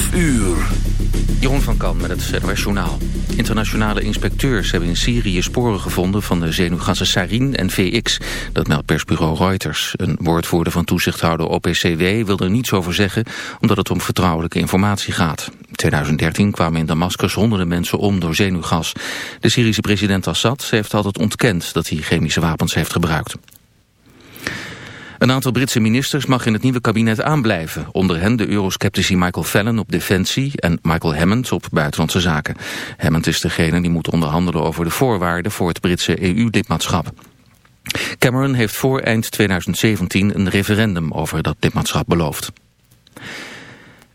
12 uur. Jeroen van Kan met het NOS Journaal. Internationale inspecteurs hebben in Syrië sporen gevonden van de zenuwgassen sarin en VX. Dat meldt persbureau Reuters. Een woordvoerder van toezichthouder OPCW wil er niets over zeggen... omdat het om vertrouwelijke informatie gaat. In 2013 kwamen in Damascus honderden mensen om door zenuwgas. De Syrische president Assad heeft altijd ontkend dat hij chemische wapens heeft gebruikt. Een aantal Britse ministers mag in het nieuwe kabinet aanblijven. Onder hen de eurosceptici Michael Fallon op defensie en Michael Hammond op buitenlandse zaken. Hammond is degene die moet onderhandelen over de voorwaarden voor het Britse EU-lidmaatschap. Cameron heeft voor eind 2017 een referendum over dat lidmaatschap beloofd.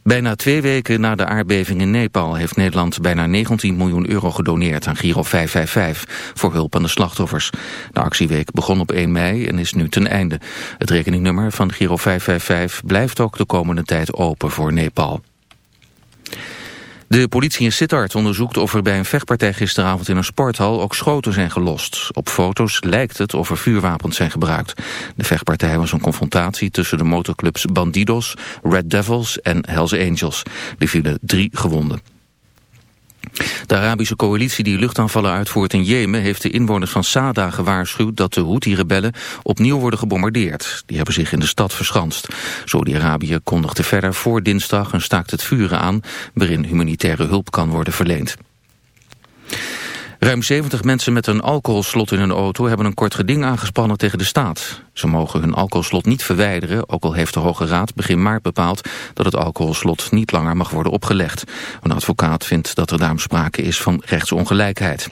Bijna twee weken na de aardbeving in Nepal heeft Nederland bijna 19 miljoen euro gedoneerd aan Giro 555 voor hulp aan de slachtoffers. De actieweek begon op 1 mei en is nu ten einde. Het rekeningnummer van Giro 555 blijft ook de komende tijd open voor Nepal. De politie in Sittard onderzoekt of er bij een vechtpartij gisteravond in een sporthal ook schoten zijn gelost. Op foto's lijkt het of er vuurwapens zijn gebruikt. De vechtpartij was een confrontatie tussen de motorclubs Bandidos, Red Devils en Hells Angels. Er vielen drie gewonden. De Arabische coalitie die luchtaanvallen uitvoert in Jemen... heeft de inwoners van Sada gewaarschuwd dat de Houthi-rebellen opnieuw worden gebombardeerd. Die hebben zich in de stad verschanst. Saudi-Arabië kondigde verder voor dinsdag een staakt het vuren aan... waarin humanitaire hulp kan worden verleend. Ruim 70 mensen met een alcoholslot in hun auto hebben een kort geding aangespannen tegen de staat. Ze mogen hun alcoholslot niet verwijderen, ook al heeft de Hoge Raad begin maart bepaald dat het alcoholslot niet langer mag worden opgelegd. Een advocaat vindt dat er daarom sprake is van rechtsongelijkheid.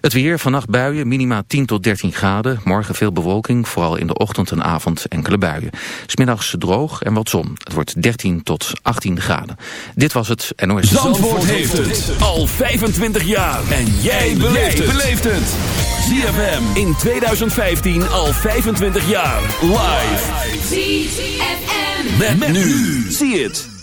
Het weer, vannacht buien, minima 10 tot 13 graden. Morgen veel bewolking, vooral in de ochtend en avond enkele buien. Smiddags droog en wat zon. Het wordt 13 tot 18 graden. Dit was het NOS. Zandvoort, Zandvoort heeft het al 25 jaar. En jij beleeft het. ZFM in 2015 al 25 jaar. Live. ZFM. Met, met nu. Zie het.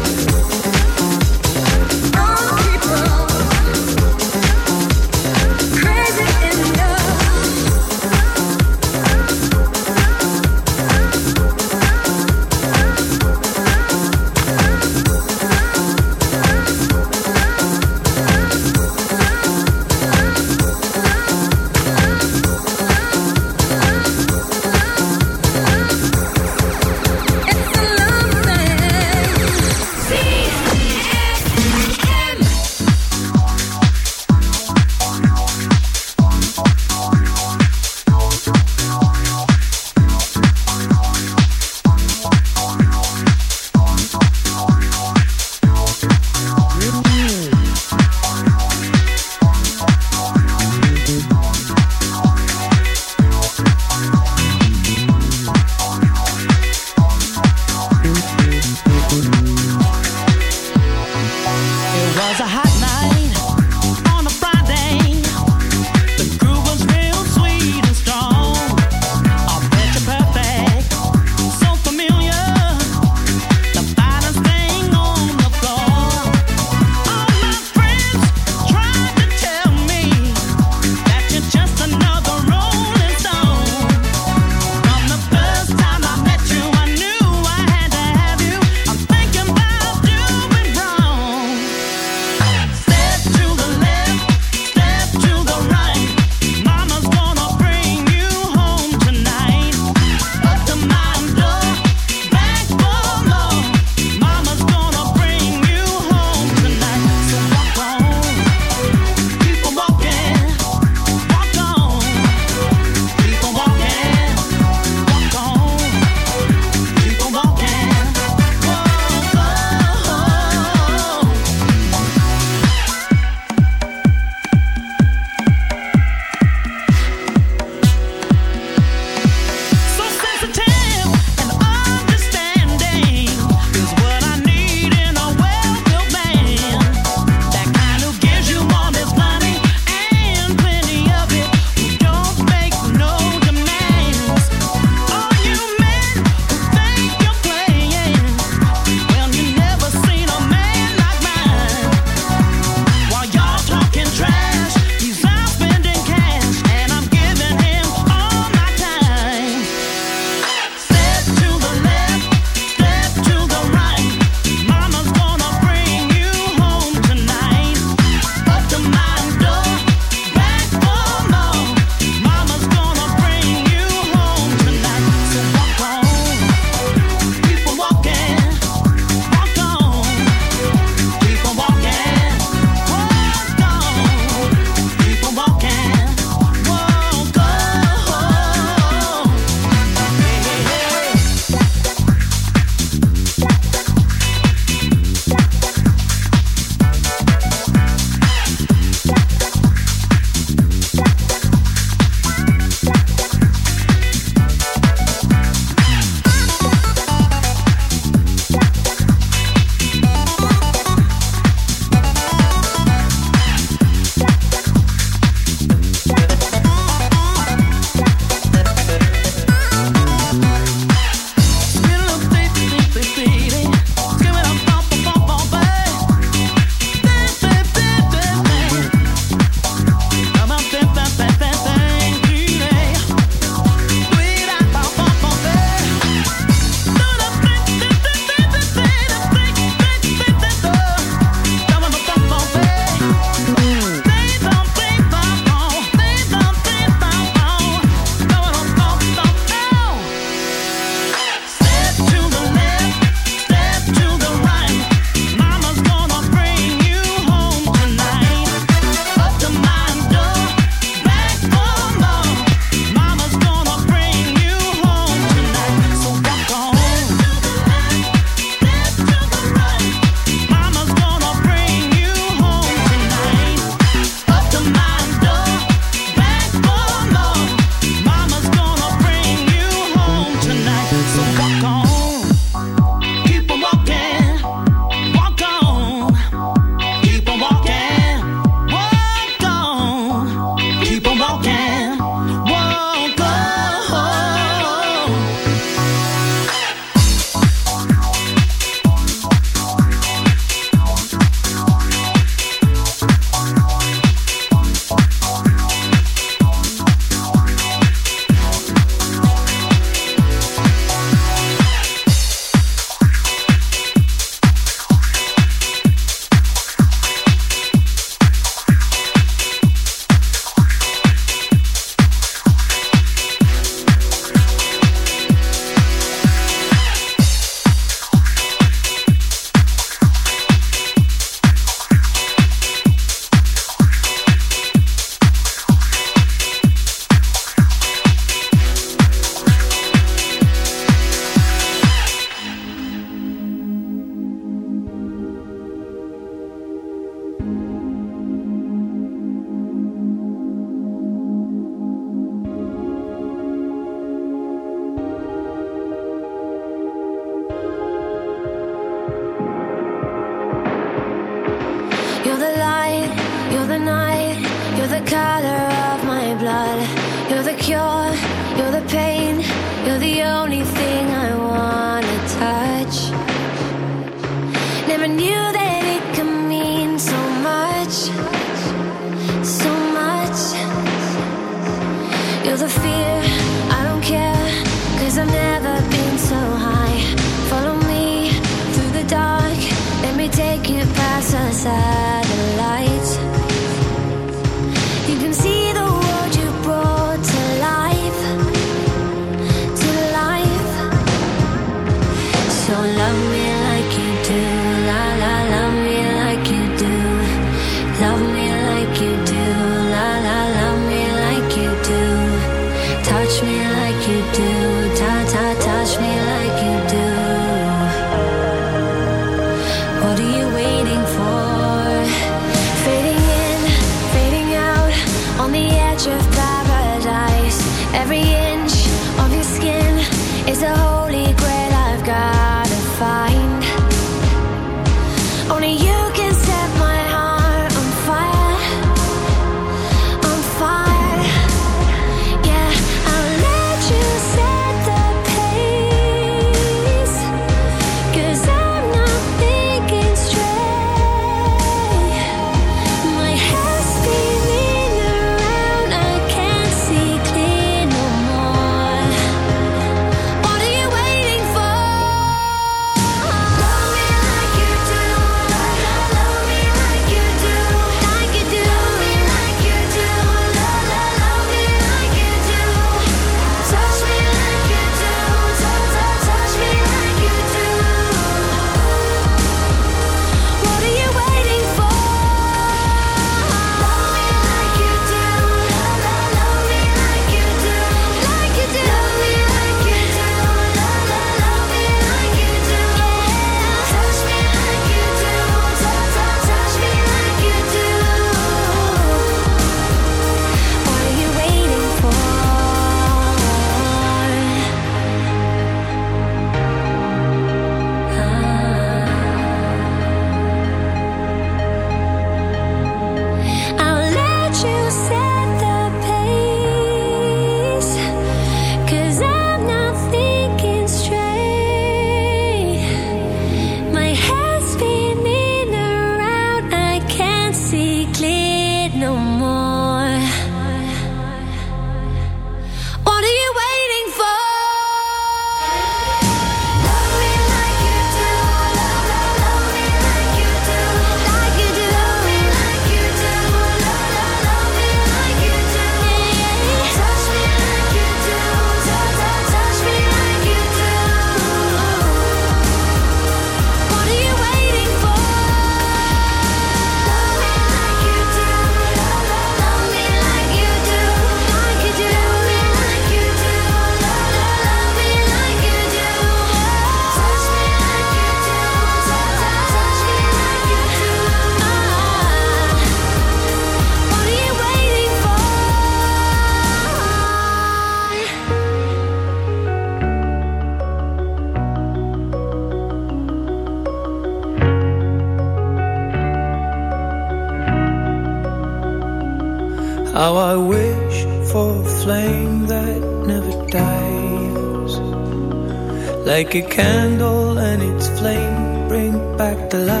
Like a candle and its flame bring back the light.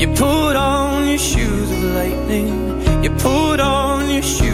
You put on your shoes of lightning, you put on your shoes.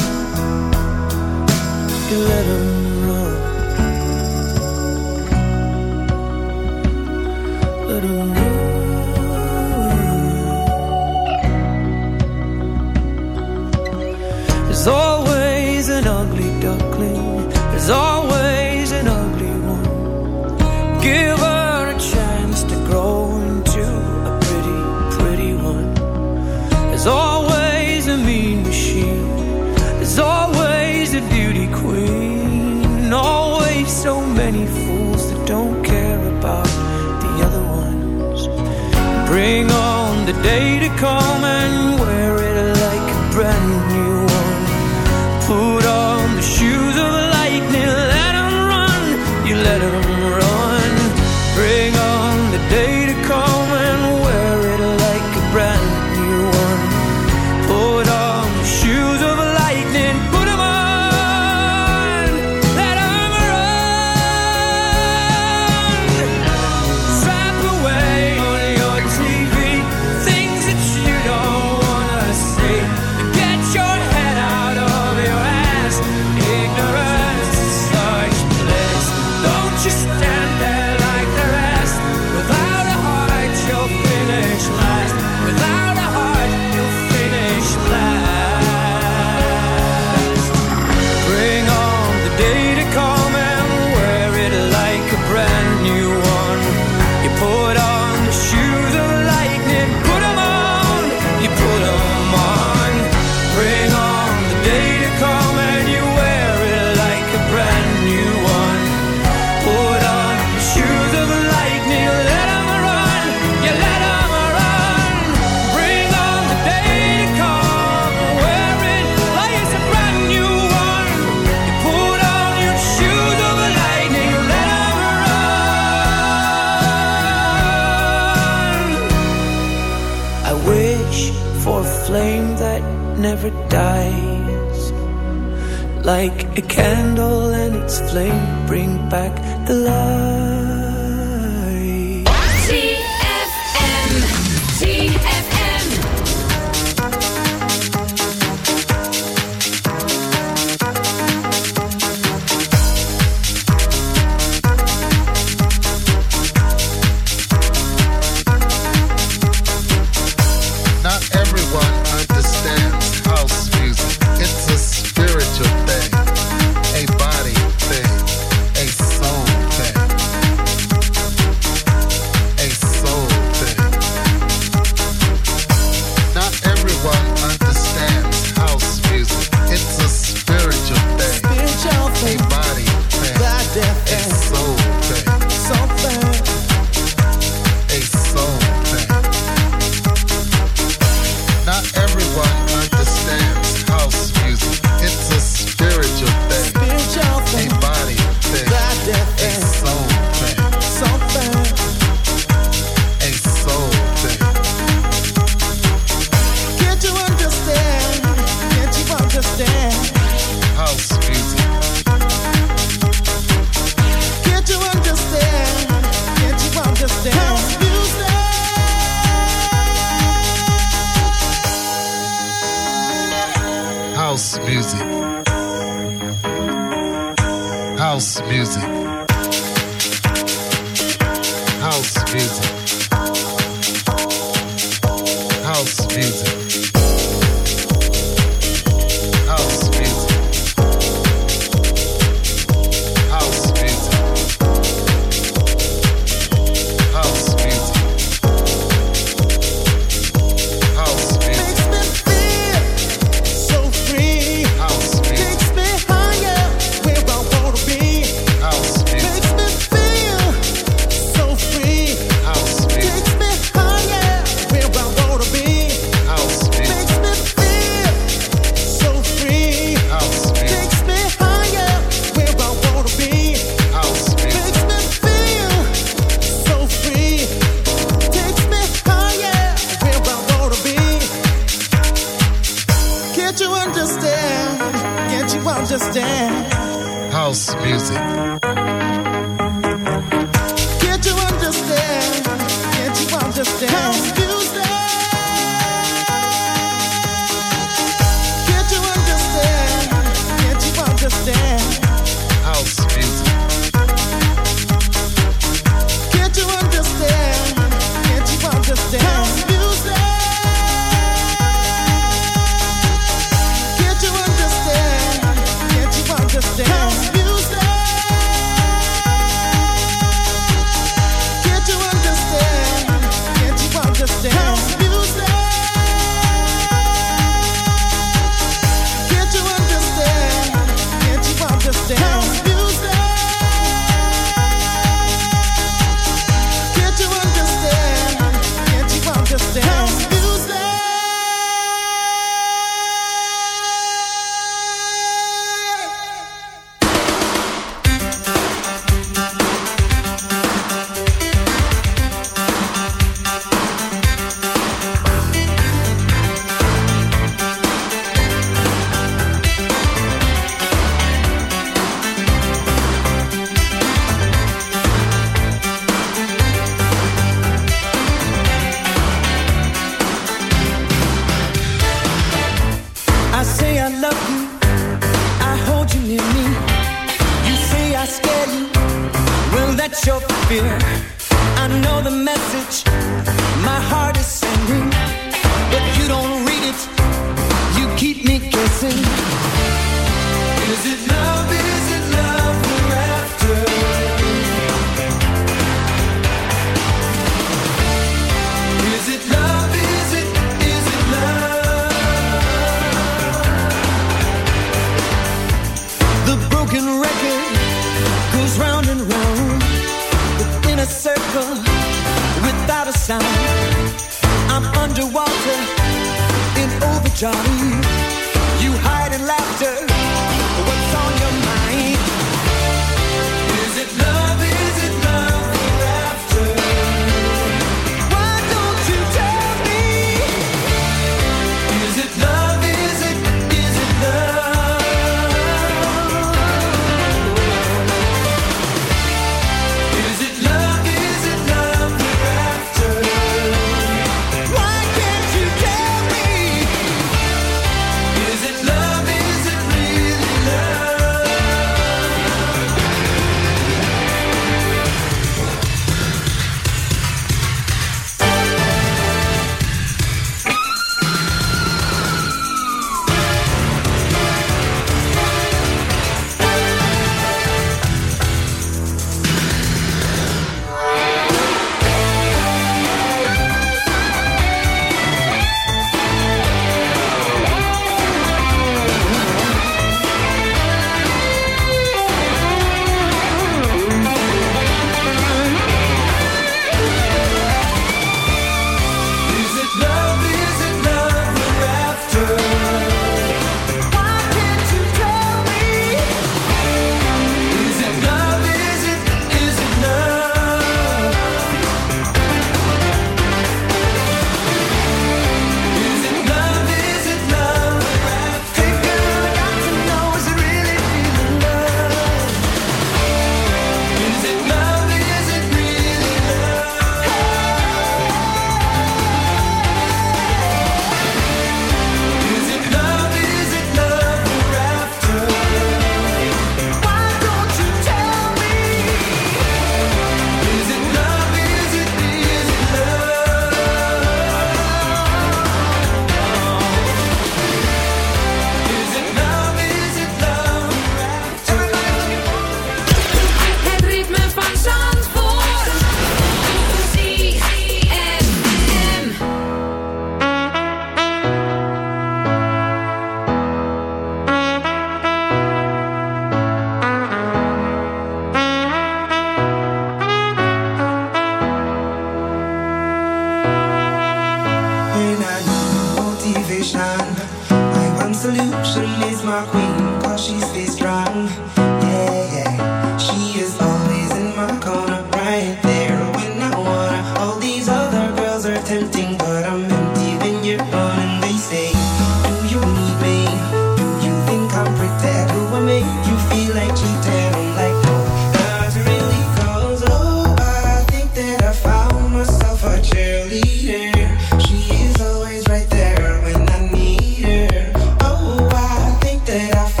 run. Run. There's always an ugly duckling. There's always day to come and House music,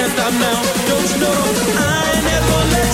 And I now don't know I never let